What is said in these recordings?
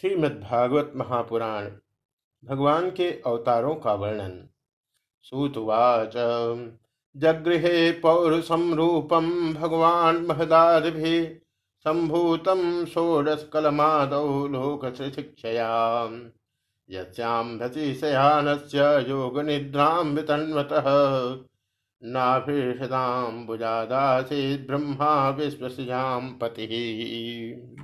श्रीमद्भागवत महापुराण भगवान के अवतारों का वर्णन। सुतवाच, जगृहे पौरुषम रूपम भगवान महदादि संभूतम षोडशकलमादौ लोक शिक्षया यस्यां भतिशयानस्य योगनिद्रां वितन्वतः ब्रह्मा विश्वस्यां पतिः।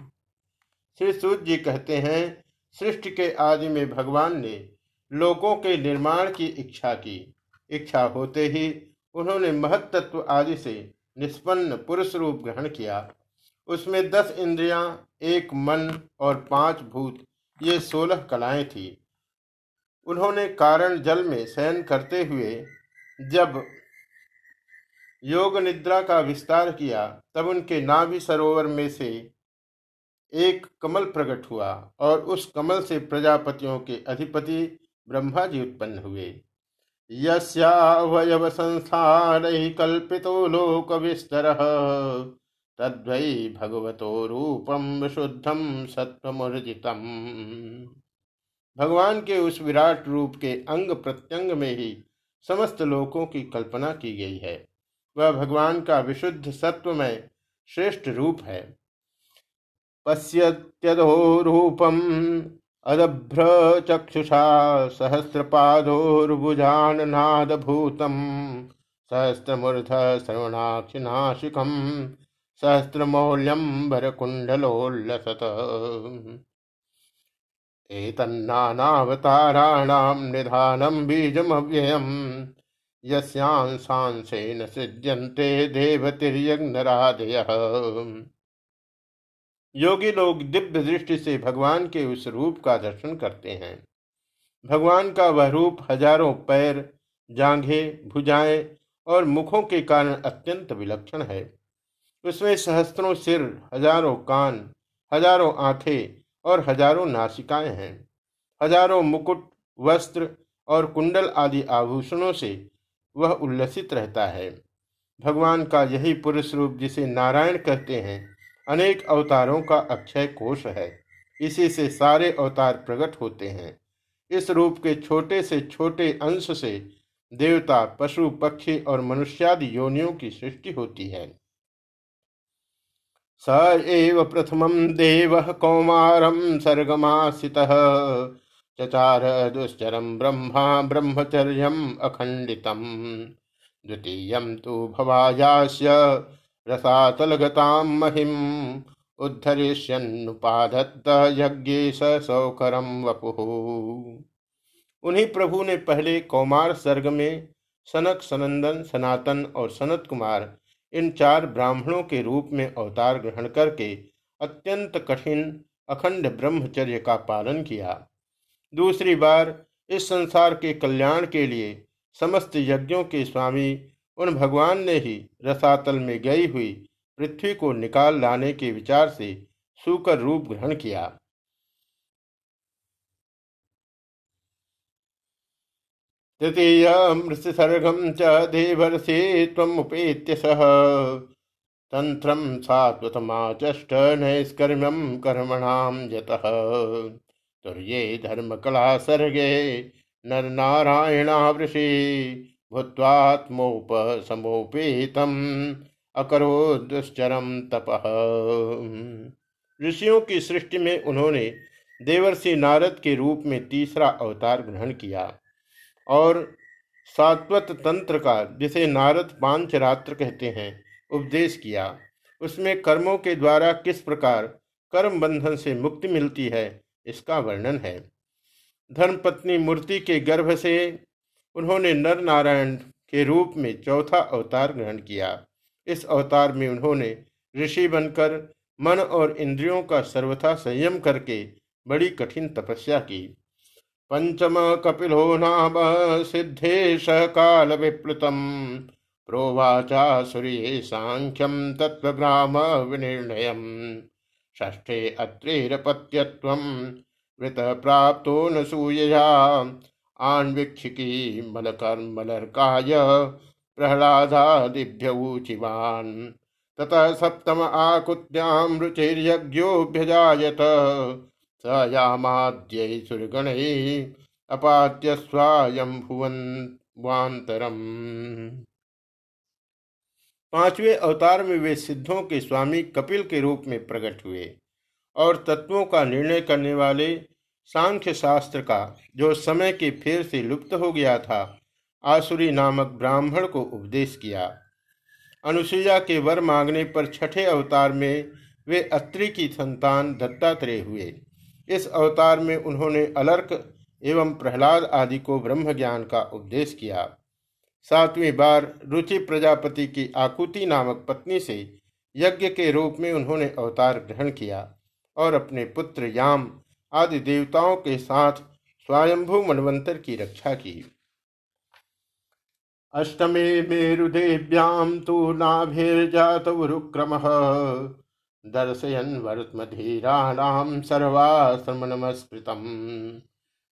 श्री सूर्य जी कहते हैं सृष्टि के आदि में भगवान ने लोगों के निर्माण की इच्छा की। इच्छा होते ही उन्होंने महत्त्व आदि से निष्पन्न पुरुष रूप ग्रहण किया। उसमें दस इंद्रियाँ, एक मन और पाँच भूत ये सोलह कलाएँ थी। उन्होंने कारण जल में शयन करते हुए जब योग निद्रा का विस्तार किया तब उनके नाभि सरोवर में से एक कमल प्रकट हुआ और उस कमल से प्रजापतियों के अधिपति ब्रह्मा जी उत्पन्न हुए। यस्यावयव संसार कल्पितो लोक विस्तर तद्वै भगवतो रूपम विशुद्धम सत्वमर्जितम भगवान के उस विराट रूप के अंग प्रत्यंग में ही समस्त लोकों की कल्पना की गई है। वह भगवान का विशुद्ध सत्व में श्रेष्ठ रूप है। पश्यत्यधोरूपम् अदभ्रचक्षुषा सहस्रपादोर्भुजाननादभूतम् सहस्रमूर्ध श्रवणाक्षिनाशिकम् सहस्रमौल्यम्बरकुण्डलोल्लसत्। एतन्नानावताराणां निधानं बीजमव्ययम् यस्यांशांशेन सिद्ध्यन्ते देवतिर्यज्ञरादयः योगी लोग दिव्य दृष्टि से भगवान के उस रूप का दर्शन करते हैं। भगवान का वह रूप हज़ारों पैर, जांघे, भुजाएँ और मुखों के कारण अत्यंत विलक्षण है। उसमें सहस्त्रों सिर, हज़ारों कान, हज़ारों आँखें और हज़ारों नासिकाएँ हैं। हज़ारों मुकुट, वस्त्र और कुंडल आदि आभूषणों से वह उल्लसित रहता है। भगवान का यही पुरुष रूप जिसे नारायण कहते हैं अनेक अवतारों का अक्षय कोष है। इसी से सारे अवतार प्रकट होते हैं। इस रूप के छोटे से छोटे अंश से देवता, पशु, पक्षी और मनुष्यादि योनियों की सृष्टि होती है। स एव प्रथम देव कौमारम सर्गमासित। चचार दुश्चरम ब्रह्मा ब्रह्मचर्य अखंडितम द्वितीय तो भवायास्य रसातलगतां महिम उद्धरिष्यन्नुपाधत्त यज्ञ सौकरम वपुः। उन्हीं प्रभु ने पहले कौमार सर्ग में सनक, सनंदन, सनातन और सनत कुमार इन चार ब्राह्मणों के रूप में अवतार ग्रहण करके अत्यंत कठिन अखंड ब्रह्मचर्य का पालन किया। दूसरी बार इस संसार के कल्याण के लिए समस्त यज्ञों के स्वामी उन भगवान ने ही रसातल में गई हुई पृथ्वी को निकाल लाने के विचार से सुकर रूप ग्रहण किया। तृतीय मृत्युसर्गम च देवर्षि तमुपेत्य सह तंत्रम सात्वतमाचष्ट नैष्कर्म्यम कर्मणाम यतः। तुर्ये धर्म कला सर्गे नर नारायणावृषि भूत्वात्मोपसमोपेतम अकरो दुश्चरम तप। ऋषियों की सृष्टि में उन्होंने देवर्षि नारद के रूप में तीसरा अवतार ग्रहण किया और सात्वत तंत्र का, जिसे नारद पाँच रात्र कहते हैं, उपदेश किया। उसमें कर्मों के द्वारा किस प्रकार कर्म बंधन से मुक्ति मिलती है, इसका वर्णन है। धर्मपत्नी मूर्ति के गर्भ से उन्होंने नर नारायण के रूप में चौथा अवतार ग्रहण किया। इस अवतार में उन्होंने ऋषि बनकर मन और इंद्रियों का सर्वथा संयम करके बड़ी कठिन तपस्या की। पंचम कपिलो नाम सिद्धेश काल विप्लुतम, प्रोवाचा सूर्य सांख्यम तत्वग्राम विनिर्णय ष्ठे अत्रेरपत्यत्व वृत प्राप्तो न सूयया। आन्वीक्षिकी मलकर्मलर्काय प्रह्लादादिभ्यऊचिवान् ततः सप्तम आकुत्यां रुचिर्यज्ञोऽभ्यजायत सयामाद्य सुरगण अपाद्य स्वायं भुवनवांतरम पाँचवें अवतार में वे सिद्धों के स्वामी कपिल के रूप में प्रकट हुए और तत्वों का निर्णय करने वाले सांख्य शास्त्र का, जो समय के फेर से लुप्त हो गया था, आसुरी नामक ब्राह्मण को उपदेश किया। अनुसुईया के वर मांगने पर छठे अवतार में वे अत्रि की संतान दत्तात्रेय हुए। इस अवतार में उन्होंने अलर्क एवं प्रहलाद आदि को ब्रह्म ज्ञान का उपदेश किया। सातवीं बार रुचि प्रजापति की आकुति नामक पत्नी से यज्ञ के रूप में उन्होंने अवतार ग्रहण किया और अपने पुत्र याम आदि देवताओं के साथ स्वयंभू मनवंतर की रक्षा की। अष्टमे मेरुदेव्याम तो नाभिर्जात उरुक्रम दर्शयन वर्तमधीराणाम सर्वाश्रम नमस्कृतम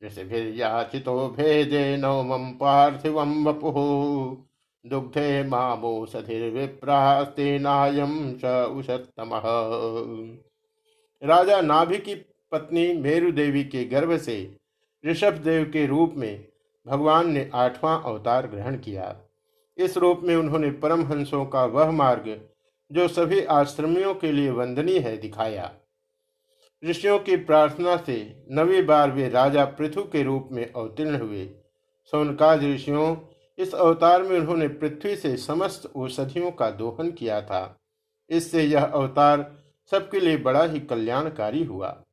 ऋषिभिर्याचितो भेदे नवमं पार्थिवं वपुः। दुग्धे मामोषधिर्विप्रास्तेनायं च उषत्तमः। राजा नाभि की पत्नी मेरु देवी के गर्भ से ऋषभ देव के रूप में भगवान ने आठवां अवतार ग्रहण किया। इस रूप में उन्होंने परमहंसों का वह मार्ग, जो सभी आश्रमियों के लिए वंदनीय है, दिखाया। ऋषियों की प्रार्थना से नवी बार वे राजा पृथु के रूप में अवतीर्ण हुए। सोनकाज ऋषियों, इस अवतार में उन्होंने पृथ्वी से समस्त औषधियों का दोहन किया था। इससे यह अवतार सबके लिए बड़ा ही कल्याणकारी हुआ।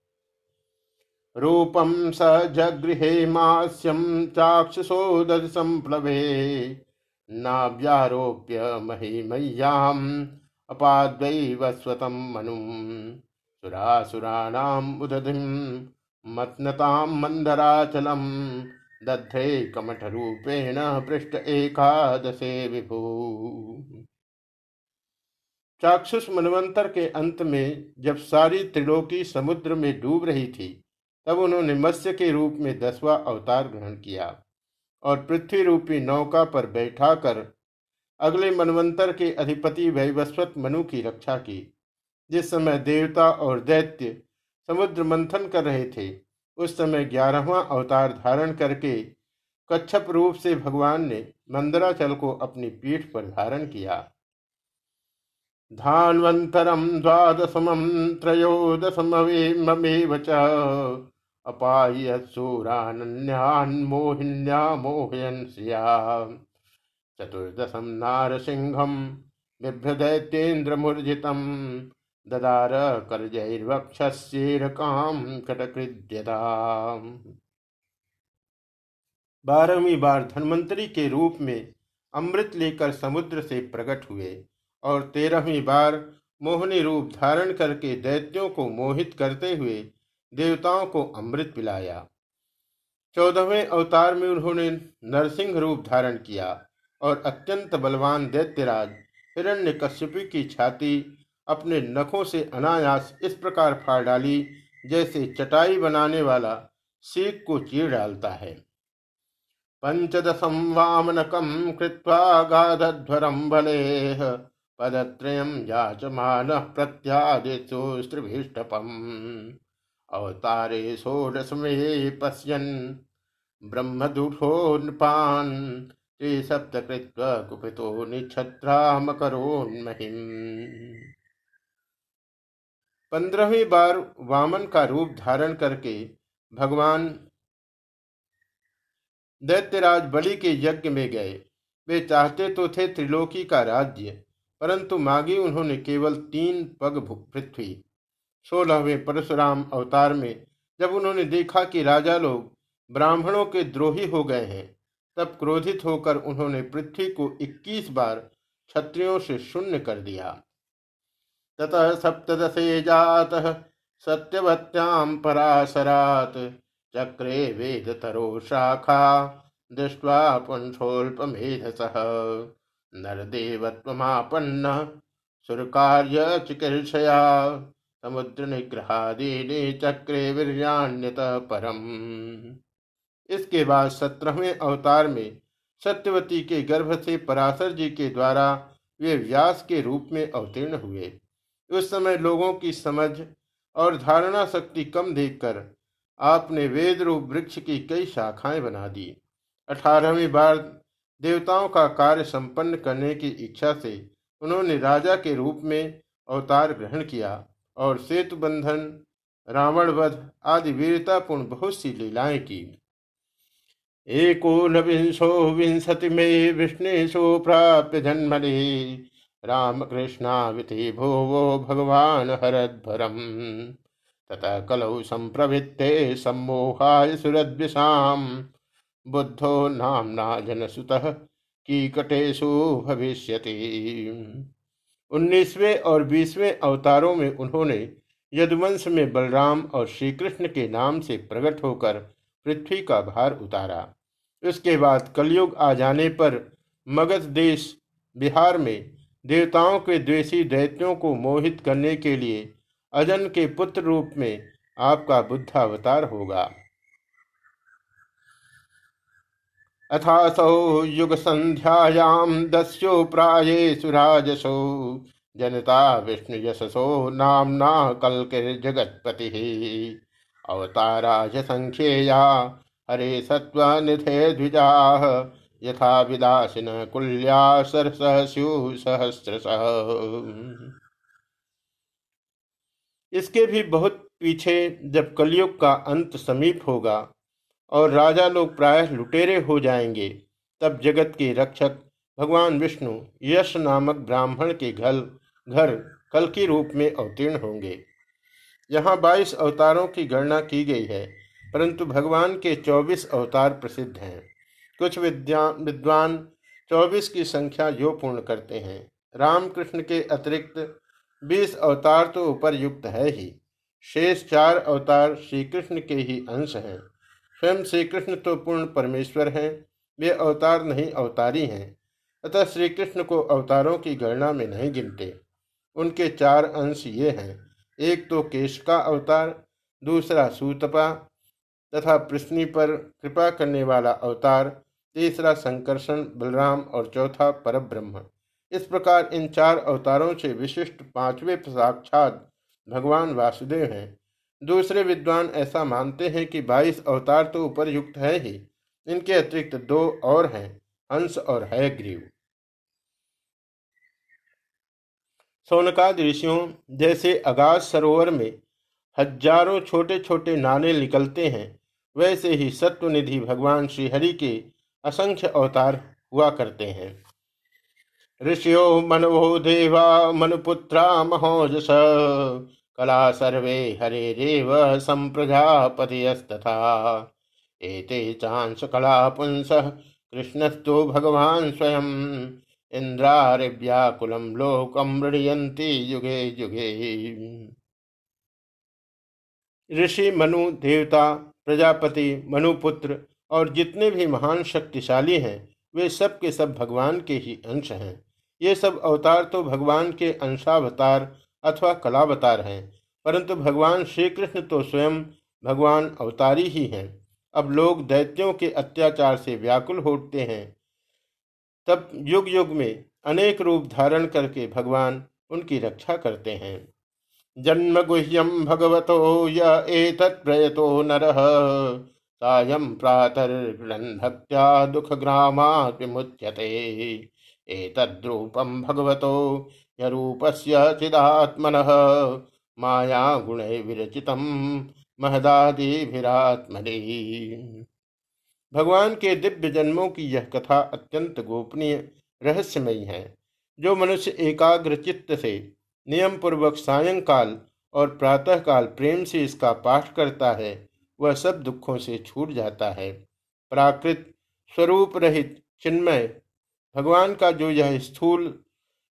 रूपम स जगृहे मास्यम चाक्षुषो दध संप्लवे नाव्यारोप्य महिमय्याम अपाद्वैवस्वतम मनु। सुरासुराणाम उदधिम मतनताम मंदराचलम दध्रे कमठ रूपेण पृष्ठ एकादशे विभू। चाक्षुष मनवंतर के अंत में जब सारी त्रिलोकी समुद्र में डूब रही थी तब उन्होंने मत्स्य के रूप में दसवां अवतार ग्रहण किया और पृथ्वी रूपी नौका पर बैठाकर अगले मनवंतर के अधिपति वैवस्वत मनु की रक्षा की। जिस समय देवता और दैत्य समुद्र मंथन कर रहे थे, उस समय ग्यारहवा अवतार धारण करके कच्छप रूप से भगवान ने मंदराचल को अपनी पीठ पर धारण किया। धानवंतरम द्वादशमं त्रयोदशमवेममेव च अपायसूरान्यान्मोहिन्या मोहयन् श्रिया चतुर्दशं नारसिंहं बिभ्रदैत्येन्द्रमूर्जितं ददार करजैर्वक्षस्येरकां कटकृद्यता बारहवीं बार धन्वंतरी के रूप में अमृत लेकर समुद्र से प्रकट हुए और तेरहवीं बार मोहनी रूप धारण करके दैत्यों को मोहित करते हुए देवताओं को अमृत पिलाया। चौदहवें अवतार में उन्होंने नरसिंह रूप धारण किया और अत्यंत बलवान दैत्यराज हिरण्य कश्यपी की छाती अपने नखों से अनायास इस प्रकार फाड़ डाली, जैसे चटाई बनाने वाला सीख को चीर डालता है। पंचदशम वामनकम कृत्वा बले पदत्रयम याचमान प्रत्यादिशो अवतारे षोडशमे पश्यन् ब्रह्मदुषो नृपान् ते सप्तकृत्व कुपितो निक्षत्रामकरोन्महिम् पंद्रहवीं बार वामन का रूप धारण करके भगवान दैत्यराज बलि के यज्ञ में गए। वे चाहते तो थे त्रिलोकी का राज्य, परंतु मांगी उन्होंने केवल तीन पग पृथ्वी सोलहवें परशुराम अवतार में जब उन्होंने देखा कि राजा लोग ब्राह्मणों के द्रोही हो गए हैं, तब क्रोधित होकर उन्होंने पृथ्वी को 21 बार क्षत्रियों से शून्य कर दिया। ततः सप्तदशे जात सत्यवत्याम पराशरात चक्रे वेद तरो शाखा दृष्ट्वा पुंसोल्पमेधस नरदेवत्वमापन्न सुरकार्य चिकीर्षया समुद्र निग्रहादीने चक्रे वीर्यान्यत परम। इसके बाद सत्रहवें अवतार में सत्यवती के गर्भ से पराशर जी के द्वारा वे व्यास के रूप में अवतीर्ण हुए। उस समय लोगों की समझ और धारणा शक्ति कम देखकर आपने वेद रूप वृक्ष की कई शाखाएँ बना दी। अठारहवीं बार देवताओं का कार्य संपन्न करने की इच्छा से उन्होंने राजा के रूप में अवतार ग्रहण किया। और सेतु बंधन रावण वध आदि वीरतापूर्ण बहुत सी लीलाएँ की। एकोनविंशो विंशति में विष्णु प्राप्य जन्मनि। राम कृष्णाविति भुवो भगवान हरद्भरम। ततः कलौ संप्रवृत्ते सम्मोहाय सुरद्विषाम। बुद्धो नामना जनसुत कीकटेशु भविष्यति। उन्नीसवें और बीसवें अवतारों में उन्होंने यदुवंश में बलराम और श्री कृष्ण के नाम से प्रकट होकर पृथ्वी का भार उतारा। उसके बाद कलयुग आ जाने पर मगध देश बिहार में देवताओं के द्वेषी दैत्यों को मोहित करने के लिए अजन के पुत्र रूप में आपका बुद्धावतार होगा। अथासौ युग संध्यायाम दस्यो प्राये सुराजसो जनता विष्णु यशसो नामना जगतपति अवताराज संख्येया हरे सत्वनिधे द्विजा। यथा विदासिन कुल्या सरसहस्यु सहस्रशः। इसके भी बहुत पीछे जब कलयुग का अंत समीप होगा और राजा लोग प्रायः लुटेरे हो जाएँगे। तब जगत के रक्षक, भगवान विष्णु, यश नामक ब्राह्मण के घर घर कल के रूप में अवतीर्ण होंगे। यहाँ बाईस अवतारों की गणना की गई है, परंतु भगवान के चौबीस अवतार प्रसिद्ध हैं। कुछ विद्या, विद्वान चौबीस की संख्या जो पूर्ण करते हैं। रामकृष्ण के अतिरिक्त बीस अवतार तो उपरयुक्त है ही। शेष चार अवतार श्री कृष्ण के ही अंश हैं। स्वयं श्री कृष्ण तो पूर्ण परमेश्वर हैं, वे अवतार नहीं, अवतारी हैं। अतः श्री कृष्ण को अवतारों की गणना में नहीं गिनते। उनके चार अंश ये हैं। एक तो केश का अवतार, दूसरा सूतपा तथा पृथ्वी पर कृपा करने वाला अवतार, तीसरा संकर्षण, बलराम और चौथा परब्रह्म। इस प्रकार इन चार अवतारों से विशिष्ट पाँचवें साक्षात भगवान वासुदेव हैं। दूसरे विद्वान ऐसा मानते हैं कि बाईस अवतार तो ऊपर युक्त है ही। इनके अतिरिक्त दो और हैं, हंस और हयग्रीव सोनकाद ऋषियों, जैसे अगाध सरोवर में हज़ारों छोटे छोटे नाने निकलते हैं, वैसे ही सत्वनिधि भगवान श्रीहरि के असंख्य अवतार हुआ करते हैं। ऋषियो मनो देवा, मनुपुत्रा, महोजस। कला सर्वे हरे रेव एते चांस कला पुंस कृष्णस्तु भगवान स्वयं इंद्रारिव्याकुलम लोकम मृणयंती युगे युगे। ऋषि, मनु, देवता, प्रजापति, मनुपुत्र और जितने भी महान शक्तिशाली हैं, वे सब के सब भगवान के ही अंश हैं। ये सब अवतार तो भगवान के अंशावतार अथवा कलावतार हैं। परंतु भगवान श्री कृष्ण तो स्वयं भगवान अवतारी ही हैं। अब लोग दैत्यों के अत्याचार से व्याकुल होते हैं। तब युग युग में अनेक रूप धारण करके भगवान उनकी रक्षा करते हैं। जन्म गुह्यम भगवतो यतप्रयतो नर। सायं प्रातर्गृणन् भक्त्या दुख ग्रामा विमुच्यते। एतद्रूपम भगवतो चिदात्मनः माया गुण विरचित महदादिभिरात्मनि। भगवान के दिव्य जन्मों की यह कथा अत्यंत गोपनीय, रहस्यमयी है, जो मनुष्य एकाग्र चित्त से नियम पूर्वक सायंकाल और प्रातःकाल प्रेम से इसका पाठ करता है, वह सब दुखों से छूट जाता है। प्राकृत स्वरूप रहित चिन्मय, भगवान का जो यह स्थूल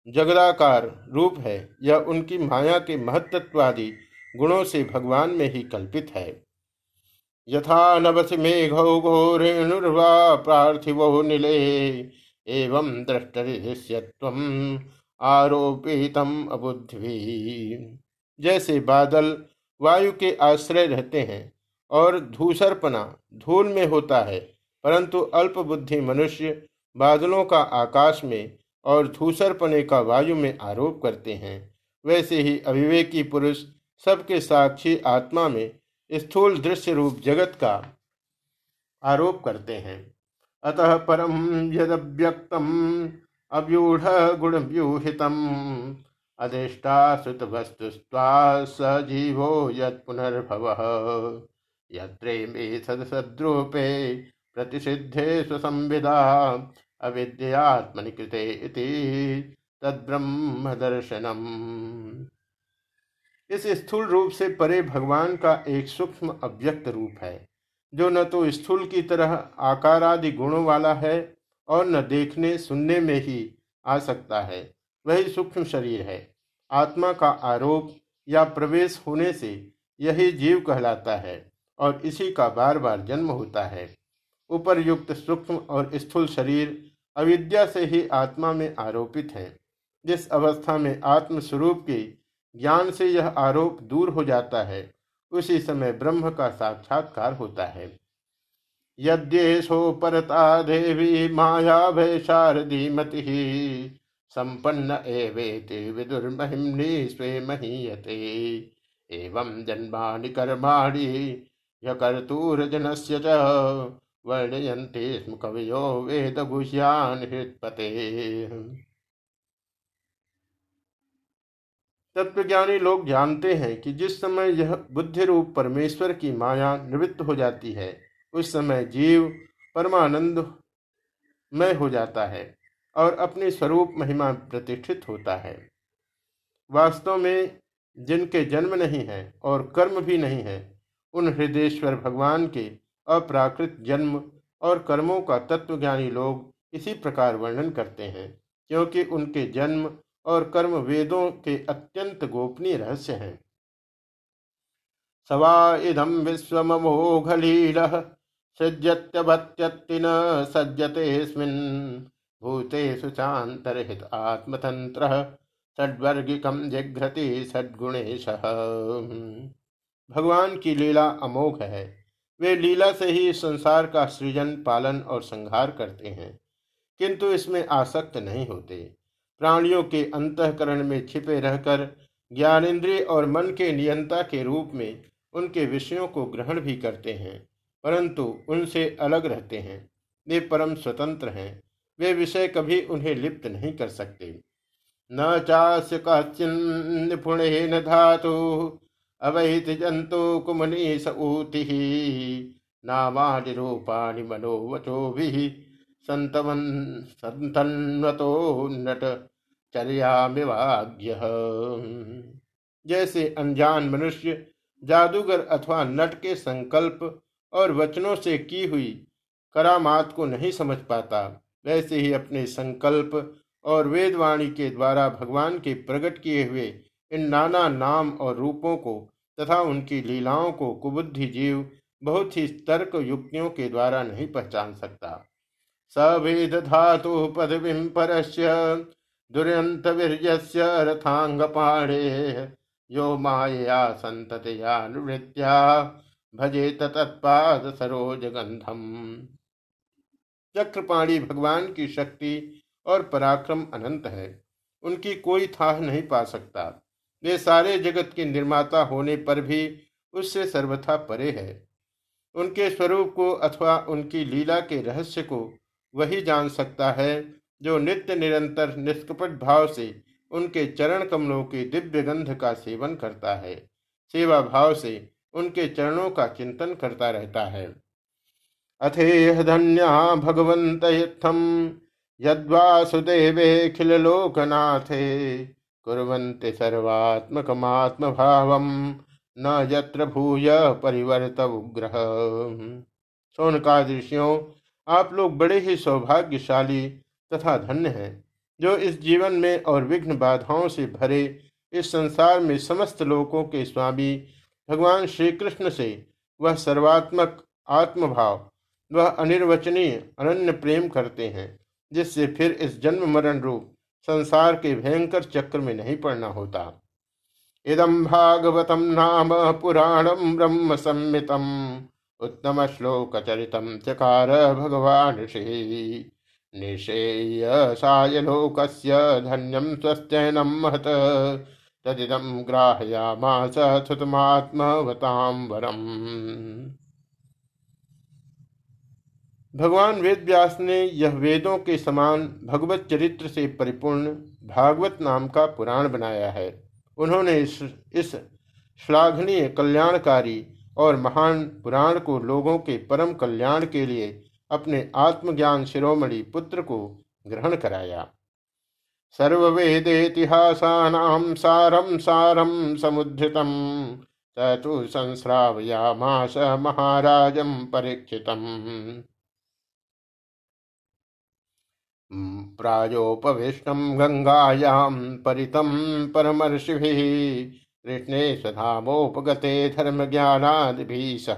जगदाकार रूप है यह उनकी माया के महत्वादि गुणों से भगवान में ही कल्पित है। यथा नवस मेघौ घोरेणुर्वा पार्थिवो निले, एवं दृष्टरिष्यत्व आरोपितम अबुद्धि जैसे बादल वायु के आश्रय रहते हैं, और धूसरपना धूल में होता है, परंतु अल्प बुद्धि मनुष्य बादलों का आकाश में और धूसरपने का वायु में आरोप करते हैं। वैसे ही अविवेकी पुरुष सबके साक्षी आत्मा में स्थूल दृश्य रूप जगत का आरोप करते हैं। अतः परम यद्यक्तम अव्यूढ़ गुण व्यूहितम अधिष्ठा सुत वस्तु सजीवो यत् पुनर्भव। यत्रेमे सदसद्रूपे प्रतिषिद्धे स्वसंविदा अविद्यात्मनि कृते इति तद्ब्रह्म दर्शनम इस स्थूल रूप से परे भगवान का एक सूक्ष्म अव्यक्त रूप है, जो न तो स्थूल की तरह आकार आदि गुणों वाला है और न देखने, सुनने में ही आ सकता है। वही सूक्ष्म शरीर है। आत्मा का आरोप या प्रवेश होने से यही जीव कहलाता है और इसी का बार बार जन्म होता है। उपरयुक्त सूक्ष्म और स्थूल शरीर अविद्या से ही आत्मा में आरोपित है। जिस अवस्था में आत्म स्वरूप के ज्ञान से यह आरोप दूर हो जाता है, उसी समय ब्रह्म का साक्षात्कार होता है। यद्येशो परता देवी माया भय शारदी मति, संपन्न एवेति विदुर्महिम्नि स्वे महीयते एवं जन्मानि कर्माणि, यकर्तूर्जनस्य च। वर्णयन्ते स्म कवयो वेदगुह्यान् हृत्पते। तत्वज्ञानी लोग जानते हैं कि जिस समय यह बुद्धि रूप परमेश्वर की माया निवृत्त हो जाती है, उस समय जीव परमानंद में हो जाता है और अपने स्वरूप महिमा प्रतिष्ठित होता है। वास्तव में जिनके जन्म नहीं है और कर्म भी नहीं है, उन हृदयेश्वर भगवान के अप्राकृत जन्म और कर्मों का तत्वज्ञानी लोग इसी प्रकार वर्णन करते हैं, क्योंकि उनके जन्म और कर्म वेदों के अत्यंत गोपनीय रहस्य हैं। सवा इदम विश्वमोघलील सज्जत्यभत्यत्तिन सज्जते भूतेषु चान्तरहित आत्मतंत्र षड्वर्गिकम जिघ्रति सद्गुणेश भगवान की लीला अमोघ है। वे लीला से ही संसार का सृजन, पालन और संहार करते हैं। किंतु इसमें आसक्त नहीं होते। प्राणियों के अंतकरण में छिपे रहकर, ज्ञानेन्द्रिय और मन के नियंता के रूप में उनके विषयों को ग्रहण भी करते हैं, परंतु उनसे अलग रहते हैं। वे परम स्वतंत्र हैं। वे विषय कभी उन्हें लिप्त नहीं कर सकते। न चास्य कचिन धातु अवैत जंतु कुमनी सऊति नामानि रूपाणि मनोवचो भी संतवन संतन्वतो नट चर्यामिवाग्य जैसे अनजान मनुष्य, जादूगर अथवा नट के संकल्प और वचनों से की हुई करामात को नहीं समझ पाता, वैसे ही अपने संकल्प और वेदवाणी के द्वारा भगवान के प्रकट किए हुए इन नाना नाम और रूपों को तथा उनकी लीलाओं को कुबुद्धि जीव बहुत ही तर्क युक्तियों के द्वारा नहीं पहचान सकता। सवेद धातु पदवीं परस्य दुर्यंत वीर्यस्य रथांगपाणे यो माया संततया नृत्या भजे तत्पाद सरोज गंधम। चक्रपाणी भगवान की शक्ति और पराक्रम अनंत है, उनकी कोई थाह नहीं पा सकता। वे सारे जगत के निर्माता होने पर भी उससे सर्वथा परे है। उनके स्वरूप को अथवा उनकी लीला के रहस्य को वही जान सकता है जो नित्य निरंतर निष्कपट भाव से उनके चरण कमलों के दिव्य गंध का सेवन करता है, सेवा भाव से उनके चरणों का चिंतन करता रहता है। अथेह धन्या भगवंत इत्थम यद्वासुदेवेखिल लोकनाथे कुरंते सर्वात्मकमात्म भाव न यत्र भूय परिवर्त उग्रह सोन का दृश्यों आप लोग बड़े ही सौभाग्यशाली तथा धन्य है, जो इस जीवन में और विघ्न बाधाओं से भरे इस संसार में समस्त लोकों के स्वामी भगवान श्री कृष्ण से वह सर्वात्मक आत्मभाव, वह अनिर्वचनीय अनन्य प्रेम करते हैं, जिससे फिर इस जन्म मरण रूप संसार के भयंकर चक्र में नहीं पड़ना होता। इदम भागवतम नाम पुराणम ब्रह्म संमितम उत्तम श्लोक चरितम चकार भगवान श्री निषेयसाय लोकस्य धन्यम स्वस्त्ययनं महत। तदिदम ग्राहयामास सुतमात्मवताम वरम। भगवान वेद व्यास ने यह वेदों के समान भगवत चरित्र से परिपूर्ण भागवत नाम का पुराण बनाया है। उन्होंने इस इस श्लाघनीय कल्याणकारी और महान पुराण को लोगों के परम कल्याण के लिए अपने आत्मज्ञान शिरोमणि पुत्र को ग्रहण कराया। सर्ववेदेतिहासानां सारम सारम समुद्धृतम तु संस्रावयामास महाराजम परीक्षितम। प्रायोपविष्टम गंगायां परितम परमर्षिभिः, कृष्णे सधामोपगते धर्म ज्ञानादि सह।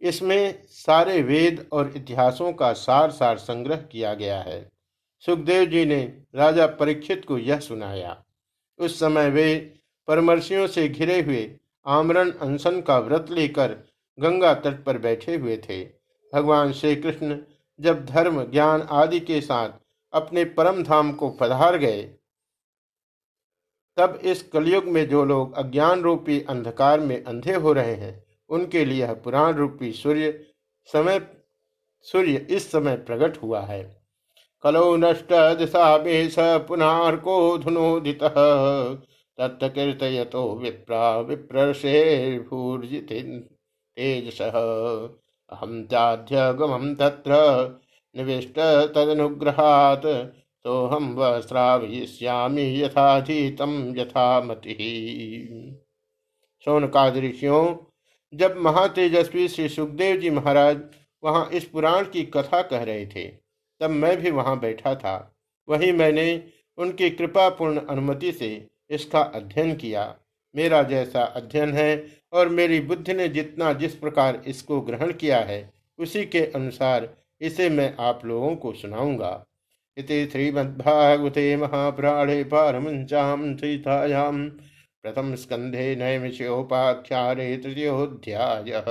इसमें सारे वेद और इतिहासों का सार सार संग्रह किया गया है। सुखदेव जी ने राजा परीक्षित को यह सुनाया। उस समय वे परमर्षियों से घिरे हुए आमरण अनशन का व्रत लेकर गंगा तट पर बैठे हुए थे। भगवान श्री कृष्ण जब धर्म, ज्ञान आदि के साथ अपने परम धाम को पधार गए, तब इस कलयुग में जो लोग अज्ञान रूपी अंधकार में अंधे हो रहे हैं, उनके लिए पुराण रूपी सूर्य समय, सूर्य इस समय प्रकट हुआ है। कलो नष्ट दिशा में स पुनार्को धुनोदित तत्कीर्तयतो विप्रा विप्रशे भूर्जित तेजस। अहम चाध्यगमम तत्र निविष्ट तदनुग्रहात्। सोहम व श्रावयिष्यामि यथाधीतम यथामति। सोनकाद ऋषियों जब महातेजस्वी श्री सुखदेव जी महाराज वहाँ इस पुराण की कथा कह रहे थे, तब मैं भी वहाँ बैठा था। वहीं मैंने उनकी कृपापूर्ण अनुमति से इसका अध्ययन किया। मेरा जैसा अध्ययन है और मेरी बुद्धि ने जितना जिस प्रकार इसको ग्रहण किया है, उसी के अनुसार इसे मैं आप लोगों को सुनाऊँगा। इति श्रीमद्भागवते महापुराणे पारमचाम सीतायाम प्रथम स्कन्धे नैमिषोपाख्याने तृतीयोऽध्यायः।